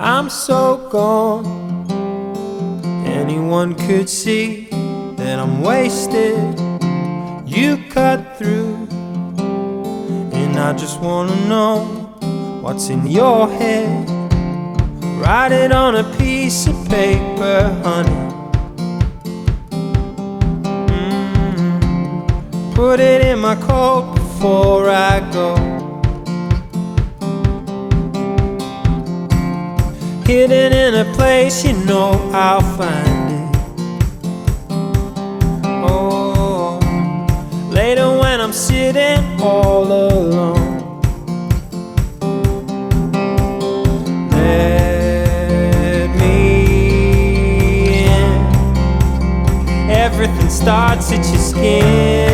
I'm so gone. Anyone could see that I'm wasted. You cut through, and I just wanna know what's in your head. Write it on a piece of paper, honey. Mm. Put it in my coat before I go. Hidden in a place you know I'll find it. Oh, later when I'm sitting all alone. Let me in. Everything starts at your skin.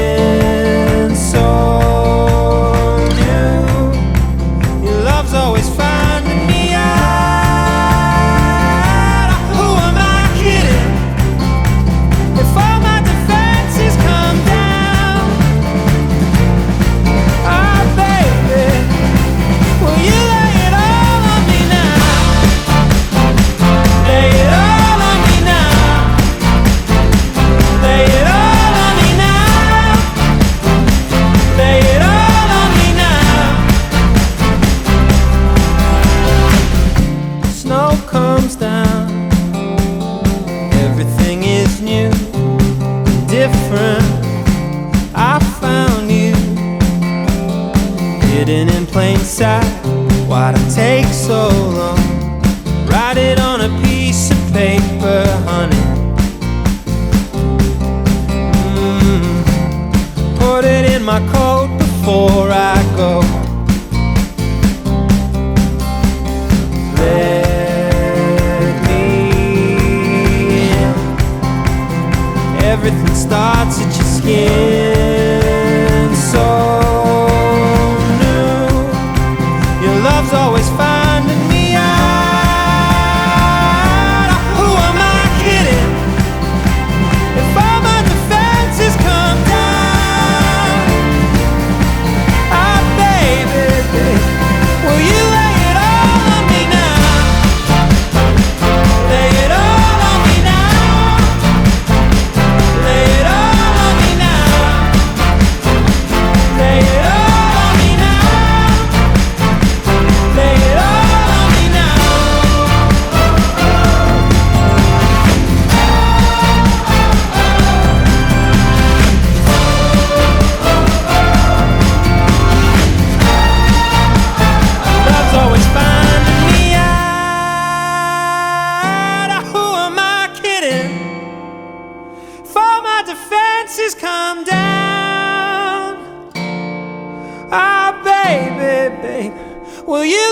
Hidden in plain sight. Why'd it take so long? Write it on a piece of paper, honey. Mm. Put it in my coat before I go. Come down. Ah, baby, baby, will you?